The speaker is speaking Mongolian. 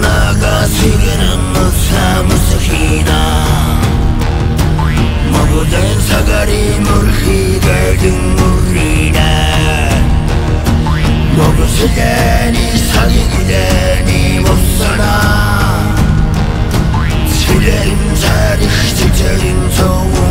나가 지금 무사무스 희나 먹어된 사가리 물히게 등물이네 먹었으려니 사기기려니 못살아 지대인 자리 지대인 소우